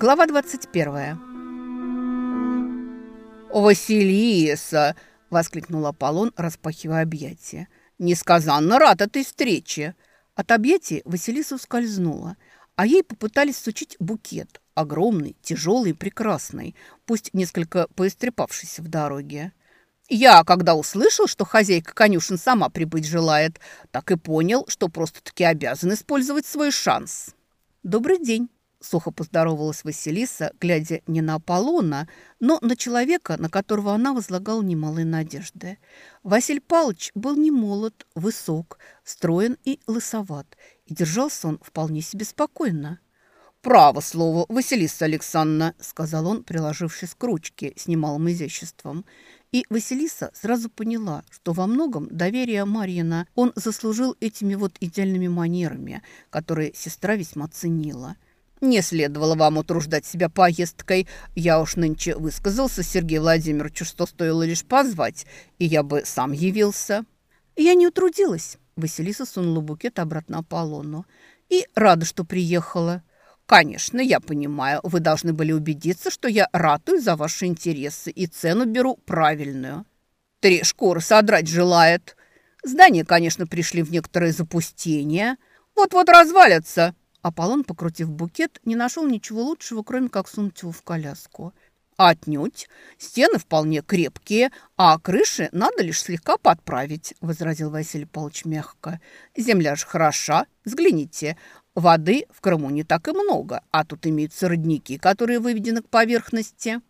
Глава 21. «Василиса!» – воскликнул Аполлон, распахивая объятия. «Несказанно рад этой встрече!» От объятий Василиса ускользнула, а ей попытались сучить букет, огромный, тяжелый прекрасный, пусть несколько поистрепавшийся в дороге. Я, когда услышал, что хозяйка конюшен сама прибыть желает, так и понял, что просто-таки обязан использовать свой шанс. «Добрый день», – сухо поздоровалась Василиса, глядя не на Аполлона, но на человека, на которого она возлагала немалые надежды. Василь Павлович был не молод, высок, строен и лысоват, и держался он вполне себе спокойно. «Право слово, Василиса Александровна», – сказал он, приложившись к ручке с немалым изяществом – и Василиса сразу поняла, что во многом доверие Марьина он заслужил этими вот идеальными манерами, которые сестра весьма ценила. «Не следовало вам утруждать себя поездкой. Я уж нынче высказался Сергею Владимировичу, что стоило лишь позвать, и я бы сам явился». «Я не утрудилась», – Василиса сунула букет обратно Аполлону. «И рада, что приехала». «Конечно, я понимаю, вы должны были убедиться, что я ратую за ваши интересы и цену беру правильную. Три шкуры содрать желает. Здания, конечно, пришли в некоторое запустение. Вот-вот развалятся». Аполлон, покрутив букет, не нашел ничего лучшего, кроме как сунуть его в коляску. «Отнюдь. Стены вполне крепкие, а крыши надо лишь слегка подправить», – возразил Василий Павлович мягко. «Земля же хороша. Взгляните, Воды в Крыму не так и много, а тут имеются родники, которые выведены к поверхности.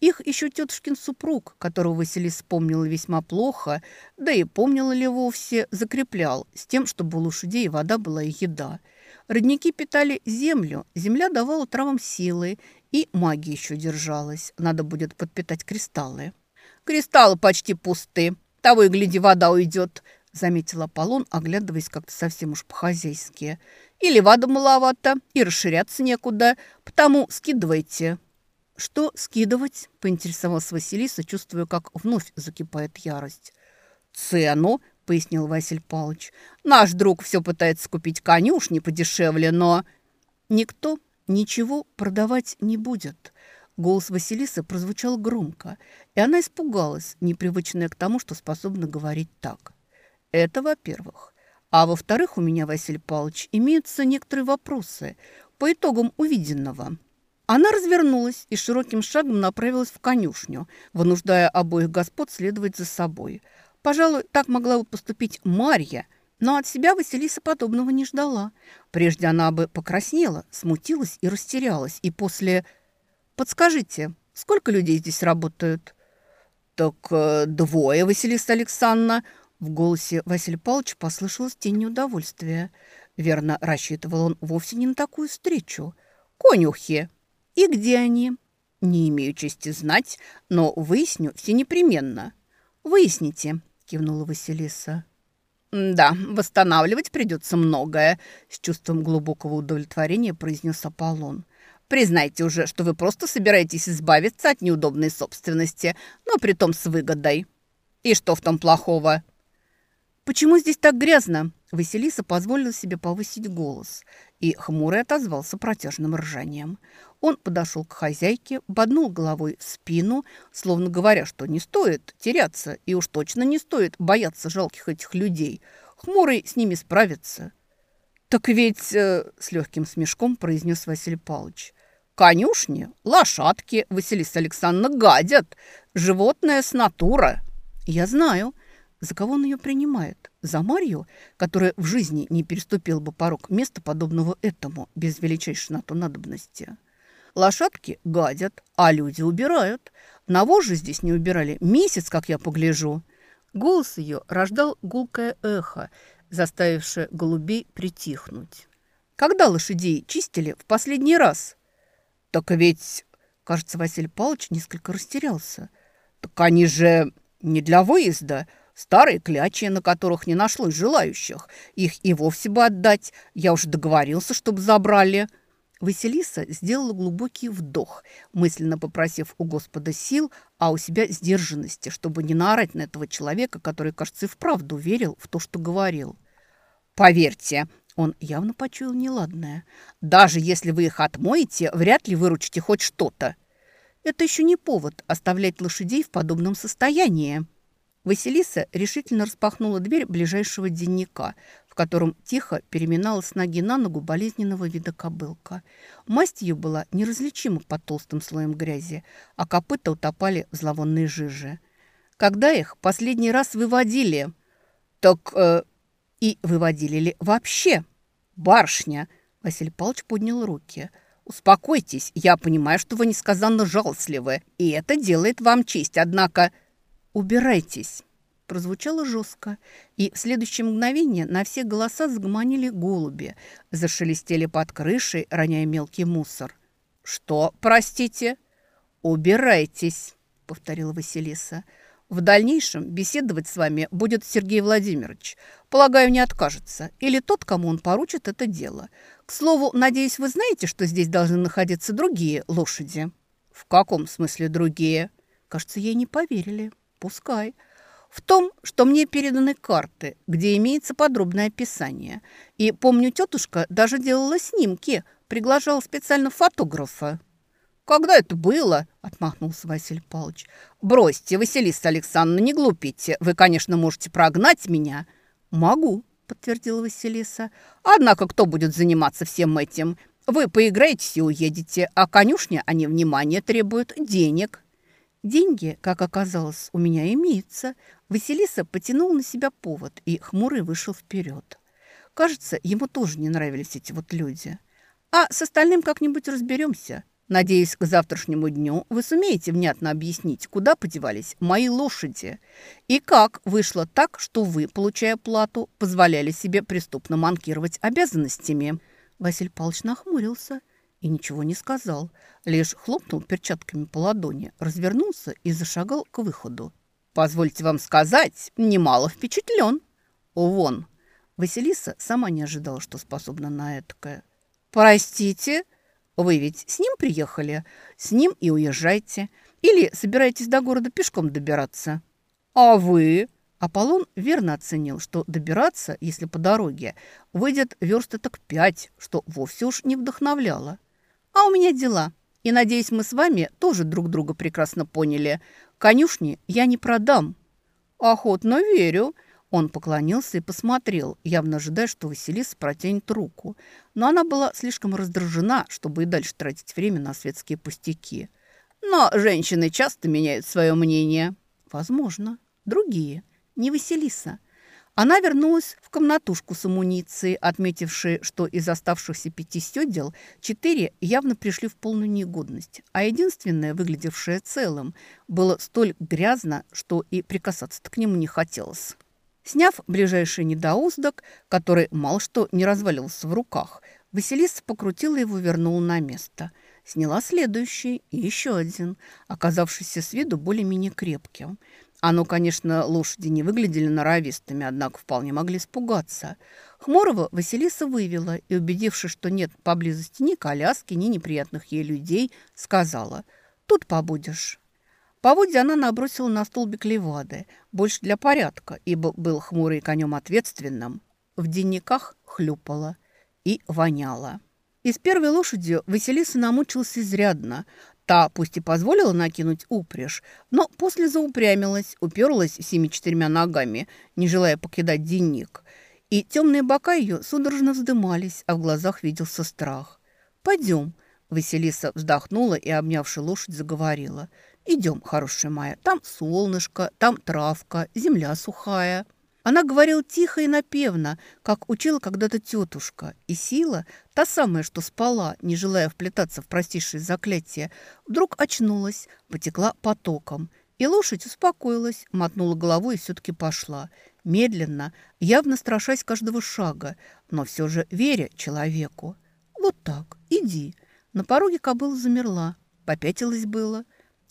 Их еще тетушкин супруг, которого Василий вспомнила весьма плохо, да и помнила ли вовсе, закреплял с тем, чтобы у лошадей вода была и еда. Родники питали землю, земля давала травам силы, и магия еще держалась. Надо будет подпитать кристаллы. «Кристаллы почти пусты, того и гляди, вода уйдет», заметил Аполлон, оглядываясь как-то совсем уж по-хозяйски. Или вада маловато, и расширяться некуда, потому скидывайте». «Что скидывать?» – поинтересовался Василиса, чувствуя, как вновь закипает ярость. «Цену», – пояснил Василь Павлович. «Наш друг все пытается купить конюшни подешевле, но...» «Никто ничего продавать не будет». Голос Василисы прозвучал громко, и она испугалась, непривычная к тому, что способна говорить так. «Это во-первых. А во-вторых, у меня, Василий Павлович, имеются некоторые вопросы по итогам увиденного. Она развернулась и широким шагом направилась в конюшню, вынуждая обоих господ следовать за собой. Пожалуй, так могла бы поступить Марья, но от себя Василиса подобного не ждала. Прежде она бы покраснела, смутилась и растерялась. И после... «Подскажите, сколько людей здесь работают?» «Так э, двое, Василиса Александровна», в голосе Василия Павловича послышалась тень неудовольствия. Верно, рассчитывал он вовсе не на такую встречу. «Конюхи! И где они?» «Не имею чести знать, но выясню все непременно». «Выясните», – кивнула Василиса. «Да, восстанавливать придется многое», – с чувством глубокого удовлетворения произнес Аполлон. «Признайте уже, что вы просто собираетесь избавиться от неудобной собственности, но при том с выгодой. И что в том плохого?» «Почему здесь так грязно?» Василиса позволила себе повысить голос, и хмурый отозвался протяжным ржанием. Он подошел к хозяйке, боднул головой в спину, словно говоря, что не стоит теряться, и уж точно не стоит бояться жалких этих людей. Хмурый с ними справится. «Так ведь...» э, — с легким смешком произнес Василий Павлович. «Конюшни, лошадки, Василиса Александровна, гадят. Животное с натура». «Я знаю», за кого он ее принимает? За Марью, которая в жизни не переступила бы порог места, подобного этому, без величайшей на то надобности? Лошадки гадят, а люди убирают. Навоз же здесь не убирали месяц, как я погляжу. Голос ее рождал гулкое эхо, заставившее голубей притихнуть. Когда лошадей чистили в последний раз? Так ведь, кажется, Василий Павлович несколько растерялся. Так они же не для выезда, Старые клячи, на которых не нашлось желающих. Их и вовсе бы отдать. Я уж договорился, чтобы забрали». Василиса сделала глубокий вдох, мысленно попросив у Господа сил, а у себя сдержанности, чтобы не наорать на этого человека, который, кажется, и вправду верил в то, что говорил. «Поверьте, Он явно почуял неладное. «Даже если вы их отмоете, вряд ли выручите хоть что-то». «Это еще не повод оставлять лошадей в подобном состоянии». Василиса решительно распахнула дверь ближайшего денника, в котором тихо переминалась с ноги на ногу болезненного вида кобылка. Масть ее была неразличима под толстым слоем грязи, а копыта утопали в зловонной жиже. Когда их последний раз выводили? Так э, и выводили ли вообще? Барышня! Василий Павлович поднял руки. «Успокойтесь, я понимаю, что вы несказанно жалостливы, и это делает вам честь, однако...» «Убирайтесь!» Прозвучало жестко, и в следующее мгновение на все голоса загомонили голуби, зашелестели под крышей, роняя мелкий мусор. «Что, простите?» «Убирайтесь!» — повторила Василиса. «В дальнейшем беседовать с вами будет Сергей Владимирович. Полагаю, не откажется. Или тот, кому он поручит это дело. К слову, надеюсь, вы знаете, что здесь должны находиться другие лошади?» «В каком смысле другие?» Кажется, ей не поверили. Пускай. В том, что мне переданы карты, где имеется подробное описание. И, помню, тетушка даже делала снимки, приглашала специально фотографа. «Когда это было?» – отмахнулся Василий Павлович. «Бросьте, Василиса Александровна, не глупите. Вы, конечно, можете прогнать меня». «Могу», – подтвердила Василиса. «Однако кто будет заниматься всем этим? Вы поиграете и уедете, а конюшня они внимания требуют, денег». Деньги, как оказалось, у меня имеются. Василиса потянул на себя повод, и хмурый вышел вперед. Кажется, ему тоже не нравились эти вот люди. А с остальным как-нибудь разберемся. Надеюсь, к завтрашнему дню вы сумеете внятно объяснить, куда подевались мои лошади. И как вышло так, что вы, получая плату, позволяли себе преступно манкировать обязанностями. Василий Павлович нахмурился – и ничего не сказал, лишь хлопнул перчатками по ладони, развернулся и зашагал к выходу. «Позвольте вам сказать, немало впечатлен». «Вон». Василиса сама не ожидала, что способна на этакое. «Простите, вы ведь с ним приехали? С ним и уезжайте. Или собираетесь до города пешком добираться?» «А вы?» Аполлон верно оценил, что добираться, если по дороге, выйдет версты так пять, что вовсе уж не вдохновляло. А у меня дела. И, надеюсь, мы с вами тоже друг друга прекрасно поняли. Конюшни я не продам». «Охотно верю». Он поклонился и посмотрел, явно ожидая, что Василиса протянет руку. Но она была слишком раздражена, чтобы и дальше тратить время на светские пустяки. «Но женщины часто меняют свое мнение». «Возможно. Другие. Не Василиса». Она вернулась в комнатушку с амуницией, отметившей, что из оставшихся пяти сёдел четыре явно пришли в полную негодность, а единственное, выглядевшее целым, было столь грязно, что и прикасаться к нему не хотелось. Сняв ближайший недоуздок, который мало что не развалился в руках, Василиса покрутила его и вернула на место. Сняла следующий и еще один, оказавшийся с виду более-менее крепким – оно, конечно, лошади не выглядели норовистыми, однако вполне могли испугаться. Хмурого Василиса вывела и, убедившись, что нет поблизости ни коляски, ни неприятных ей людей, сказала «Тут побудешь». Поводья она набросила на столбик левады, больше для порядка, ибо был хмурый конем ответственным. В денниках хлюпала и воняла. И с первой лошадью Василиса намучился изрядно, Та пусть и позволила накинуть упряжь, но после заупрямилась, уперлась всеми четырьмя ногами, не желая покидать денник. И темные бока ее судорожно вздымались, а в глазах виделся страх. «Пойдем», — Василиса вздохнула и, обнявши лошадь, заговорила. «Идем, хорошая моя, там солнышко, там травка, земля сухая». Она говорила тихо и напевно, как учила когда-то тетушка. И сила, та самая, что спала, не желая вплетаться в простейшие заклятия, вдруг очнулась, потекла потоком. И лошадь успокоилась, мотнула головой и все-таки пошла. Медленно, явно страшась каждого шага, но все же веря человеку. «Вот так, иди». На пороге кобыла замерла, попятилась было.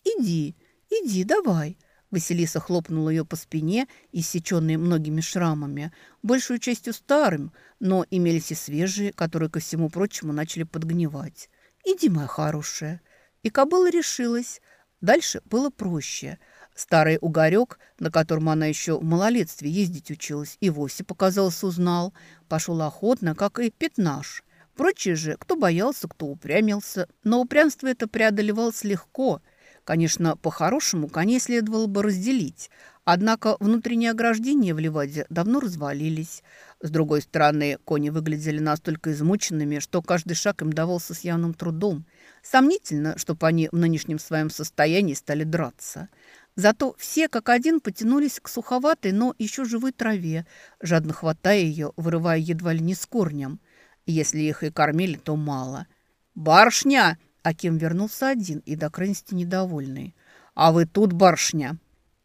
«Иди, иди, давай». Василиса хлопнула ее по спине, иссеченной многими шрамами, большую частью старым, но имелись и свежие, которые, ко всему прочему, начали подгнивать. «Иди, моя хорошая». И кобыла решилась. Дальше было проще. Старый угорек, на котором она еще в малолетстве ездить училась, и вовсе показался узнал. Пошел охотно, как и пятнаш. Прочие же, кто боялся, кто упрямился. Но упрямство это преодолевалось легко. Конечно, по-хорошему коней следовало бы разделить. Однако внутренние ограждения в Ливаде давно развалились. С другой стороны, кони выглядели настолько измученными, что каждый шаг им давался с явным трудом. Сомнительно, чтобы они в нынешнем своем состоянии стали драться. Зато все как один потянулись к суховатой, но еще живой траве, жадно хватая ее, вырывая едва ли не с корнем. Если их и кормили, то мало. «Барышня!» – Аким вернулся один и до крайности недовольный. «А вы тут, барышня!»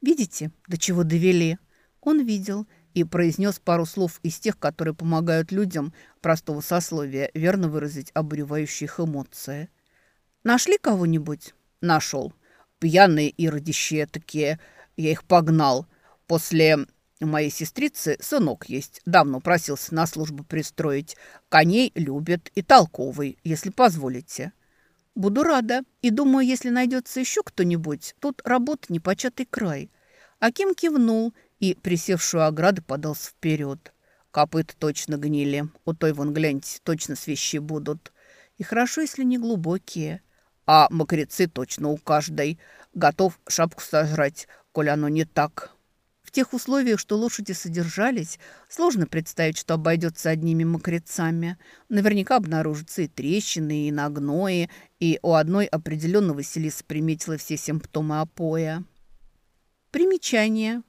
«Видите, до чего довели?» Он видел и произнес пару слов из тех, которые помогают людям простого сословия верно выразить обуревающие их эмоции. «Нашли кого-нибудь?» «Нашел. Пьяные и родищие такие. Я их погнал. После моей сестрицы сынок есть. Давно просился на службу пристроить. Коней любят и толковый, если позволите». «Буду рада. И думаю, если найдется еще кто-нибудь, тут работа непочатый край». Аким кивнул и, присевшую ограды, подался вперед. Копыта точно гнили. У той, вон, гляньте, точно свищи будут. И хорошо, если не глубокие. А мокрецы точно у каждой. Готов шапку сожрать, коль оно не так. Тех условиях, что лошади содержались, сложно представить, что обойдется одними мокрецами. Наверняка обнаружатся и трещины, и нагнои, и у одной определенно Василиса приметила все симптомы опоя. Примечание.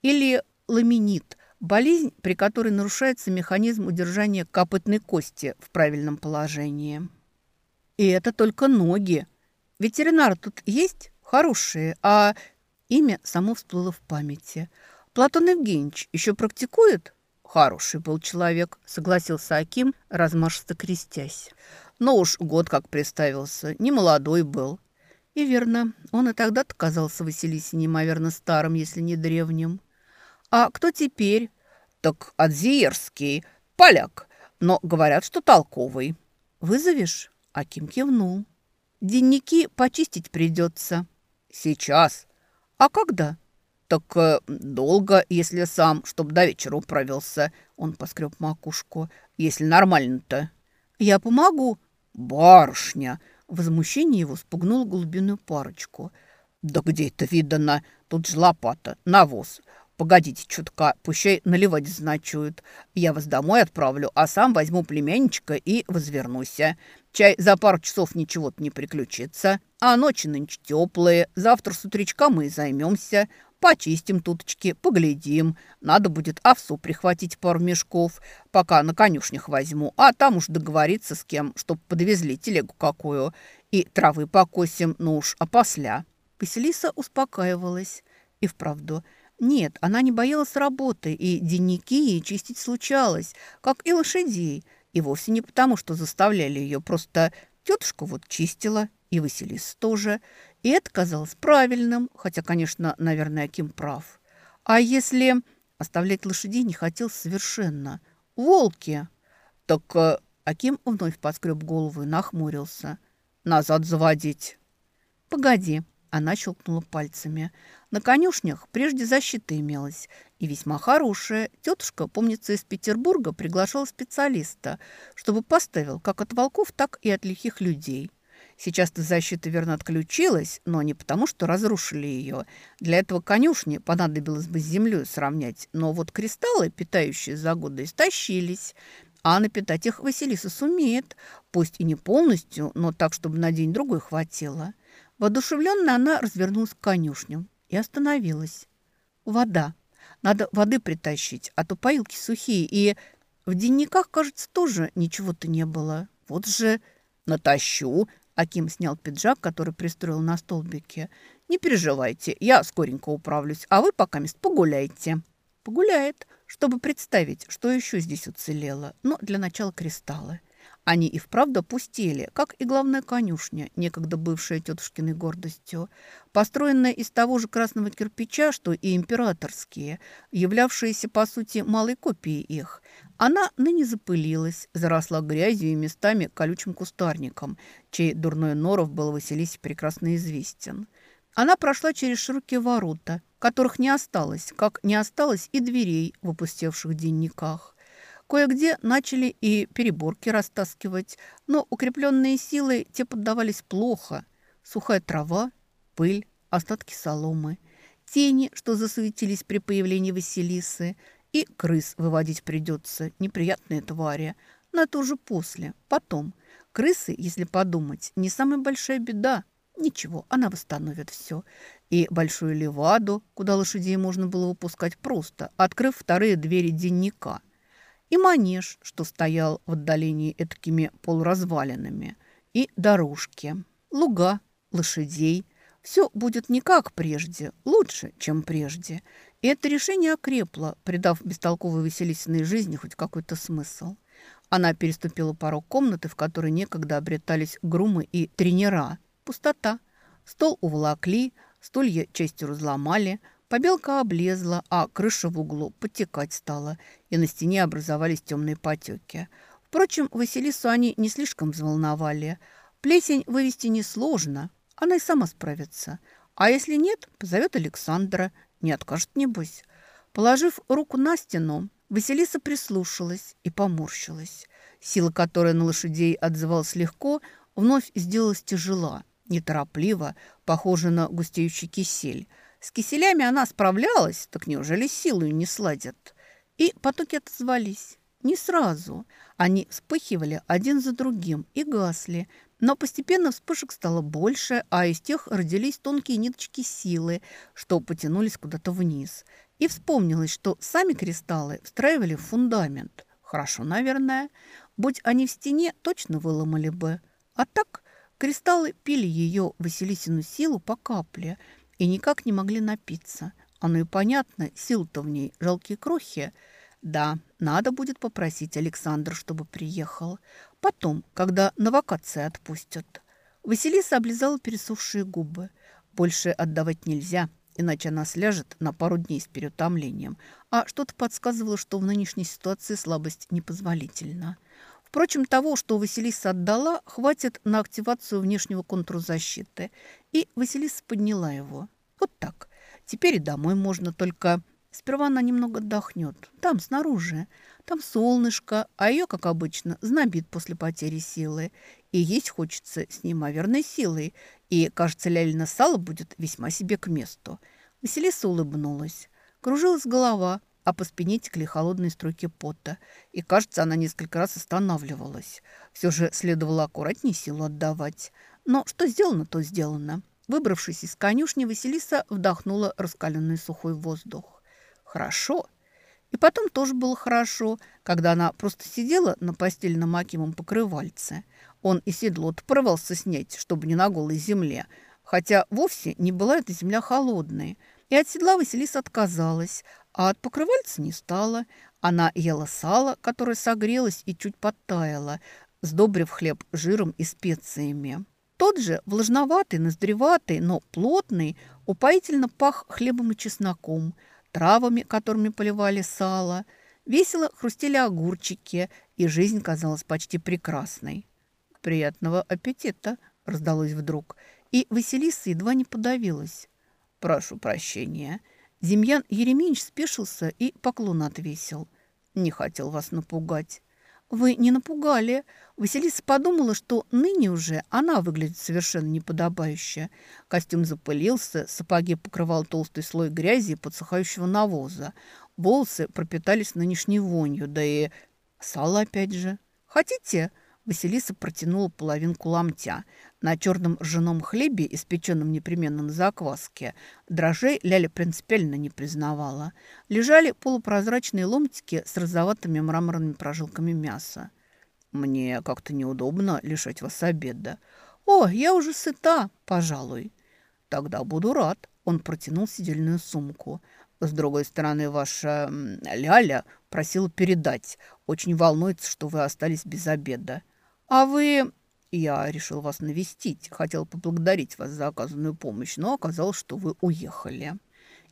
Или ламинит – болезнь, при которой нарушается механизм удержания копытной кости в правильном положении. И это только ноги. Ветеринар тут есть? Хорошие, а имя само всплыло в памяти. Платон Евгеньевич еще практикует? Хороший был человек, согласился Аким, размашисто крестясь. Но уж год как представился, не молодой был. И верно, он и тогда-то казался Василисе неимоверно старым, если не древним. А кто теперь? Так Адзиерский, поляк, но говорят, что толковый. Вызовешь? Аким кивнул. Денники почистить придется. Сейчас. А когда? Так э, долго, если сам, чтоб до вечера управился. Он поскреб макушку. Если нормально-то. Я помогу. Барышня, Возмущение его спугнуло голубиную парочку. «Да где это видано? Тут же лопата, навоз. Погодите чутка, пущай наливать значуют. Я вас домой отправлю, а сам возьму племянничка и возвернусь. Чай за пару часов ничего-то не приключится. А ночи нынче теплые. Завтра с утречка мы и займемся. Почистим туточки, поглядим. Надо будет овсу прихватить пару мешков, пока на конюшнях возьму, а там уж договориться с кем, чтоб подвезли телегу какую. И травы покосим, ну уж опосля». Василиса успокаивалась. И вправду, нет, она не боялась работы, и денники ей чистить случалось, как и лошадей. И вовсе не потому, что заставляли ее, просто тетушка вот чистила, и Василиса тоже. И это казалось правильным, хотя, конечно, наверное, Аким прав. А если оставлять лошадей не хотел совершенно? Волки! Так э, Аким вновь подскреб голову и нахмурился. Назад заводить. Погоди, она щелкнула пальцами. На конюшнях прежде защита имелась, и весьма хорошая. Тетушка, помнится, из Петербурга приглашала специалиста, чтобы поставил как от волков, так и от лихих людей. Сейчас-то защита верно отключилась, но не потому, что разрушили ее. Для этого конюшни понадобилось бы с землей сравнять. Но вот кристаллы, питающие за годы, истощились. А напитать их Василиса сумеет. Пусть и не полностью, но так, чтобы на день-другой хватило. Воодушевленная она развернулась к конюшням и остановилась. Вода. Надо воды притащить, а то поилки сухие. И в денниках, кажется, тоже ничего-то не было. Вот же натащу, Аким снял пиджак, который пристроил на столбике. «Не переживайте, я скоренько управлюсь, а вы пока мест погуляйте». «Погуляет, чтобы представить, что еще здесь уцелело. Но для начала кристаллы. Они и вправду пустели, как и главная конюшня, некогда бывшая тетушкиной гордостью, построенная из того же красного кирпича, что и императорские, являвшиеся, по сути, малой копией их. Она ныне запылилась, заросла грязью и местами колючим кустарником, чей дурной норов был Василисе прекрасно известен. она прошла через широкие ворота, которых не осталось, как не осталось и дверей в опустевших денниках. Кое-где начали и переборки растаскивать, но укрепленные силы те поддавались плохо. Сухая трава, пыль, остатки соломы, тени, что засуетились при появлении Василисы, и крыс выводить придется, неприятные твари. Но это уже после, потом. Крысы, если подумать, не самая большая беда. Ничего, она восстановит все. И большую леваду, куда лошадей можно было выпускать просто, открыв вторые двери денника. И манеж, что стоял в отдалении этакими полуразвалинами. И дорожки, луга, лошадей. Все будет не как прежде, лучше, чем прежде. И это решение окрепло, придав бестолковой Василисиной жизни хоть какой-то смысл. Она переступила порог комнаты, в которой некогда обретались грумы и тренера. Пустота. Стол уволокли, стулья частью разломали, побелка облезла, а крыша в углу подтекать стала, и на стене образовались темные потеки. Впрочем, Василису они не слишком взволновали. Плесень вывести несложно, она и сама справится. А если нет, позовет Александра – не откажет, небось. Положив руку на стену, Василиса прислушалась и поморщилась. Сила, которая на лошадей отзывалась легко, вновь сделалась тяжела, неторопливо, похожа на густеющий кисель. С киселями она справлялась, так неужели силою не сладят? И потоки отозвались. Не сразу. Они вспыхивали один за другим и гасли, но постепенно вспышек стало больше, а из тех родились тонкие ниточки силы, что потянулись куда-то вниз. И вспомнилось, что сами кристаллы встраивали в фундамент. Хорошо, наверное. Будь они в стене, точно выломали бы. А так кристаллы пили ее Василисину силу по капле и никак не могли напиться. Оно и понятно, сил-то в ней жалкие крохи. Да, надо будет попросить Александра, чтобы приехал. Потом, когда на вакации отпустят. Василиса облизала пересохшие губы. Больше отдавать нельзя, иначе она сляжет на пару дней с переутомлением. А что-то подсказывало, что в нынешней ситуации слабость непозволительна. Впрочем, того, что Василиса отдала, хватит на активацию внешнего контура защиты. И Василиса подняла его. Вот так. Теперь и домой можно, только сперва она немного отдохнет. Там, снаружи. Там солнышко, а ее, как обычно, знобит после потери силы. И есть хочется с неимоверной силой. И, кажется, лялина сало будет весьма себе к месту. Василиса улыбнулась. Кружилась голова, а по спине текли холодные струйки пота. И, кажется, она несколько раз останавливалась. Все же следовало аккуратнее силу отдавать. Но что сделано, то сделано. Выбравшись из конюшни, Василиса вдохнула раскаленный сухой воздух. «Хорошо!» И потом тоже было хорошо, когда она просто сидела на постельном макимом покрывальце. Он и седло порывался снять, чтобы не на голой земле, хотя вовсе не была эта земля холодной. И от седла Василиса отказалась, а от покрывальца не стала. Она ела сало, которое согрелось и чуть подтаяло, сдобрив хлеб жиром и специями. Тот же, влажноватый, ноздреватый, но плотный, упоительно пах хлебом и чесноком – травами, которыми поливали сало. Весело хрустели огурчики, и жизнь казалась почти прекрасной. «Приятного аппетита!» – раздалось вдруг, и Василиса едва не подавилась. «Прошу прощения». Демьян Еремеевич спешился и поклон отвесил. «Не хотел вас напугать». «Вы не напугали». Василиса подумала, что ныне уже она выглядит совершенно неподобающе. Костюм запылился, сапоги покрывал толстый слой грязи и подсыхающего навоза. Волосы пропитались нынешней вонью, да и сало опять же. «Хотите?» Василиса протянула половинку ломтя. На черном ржаном хлебе, испеченном непременно на закваске, дрожжей Ляля принципиально не признавала. Лежали полупрозрачные ломтики с розоватыми мраморными прожилками мяса. «Мне как-то неудобно лишать вас обеда». «О, я уже сыта, пожалуй». «Тогда буду рад». Он протянул сидельную сумку. С другой стороны, ваша Ляля просила передать. Очень волнуется, что вы остались без обеда. «А вы...» «Я решил вас навестить. Хотел поблагодарить вас за оказанную помощь, но оказалось, что вы уехали».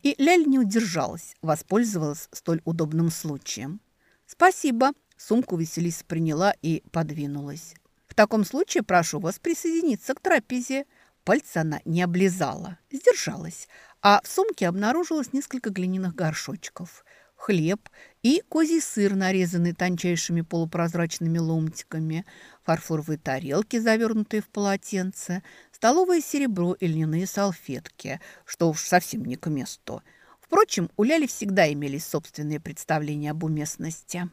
И Ляль не удержалась, воспользовалась столь удобным случаем. «Спасибо». Сумку Василиса приняла и подвинулась. «В таком случае прошу вас присоединиться к трапезе». пальцы она не облизала, сдержалась, а в сумке обнаружилось несколько глиняных горшочков, хлеб и козий сыр, нарезанный тончайшими полупрозрачными ломтиками, фарфоровые тарелки, завернутые в полотенце, столовое серебро и льняные салфетки, что уж совсем не к месту. Впрочем, у Ляли всегда имелись собственные представления об уместности.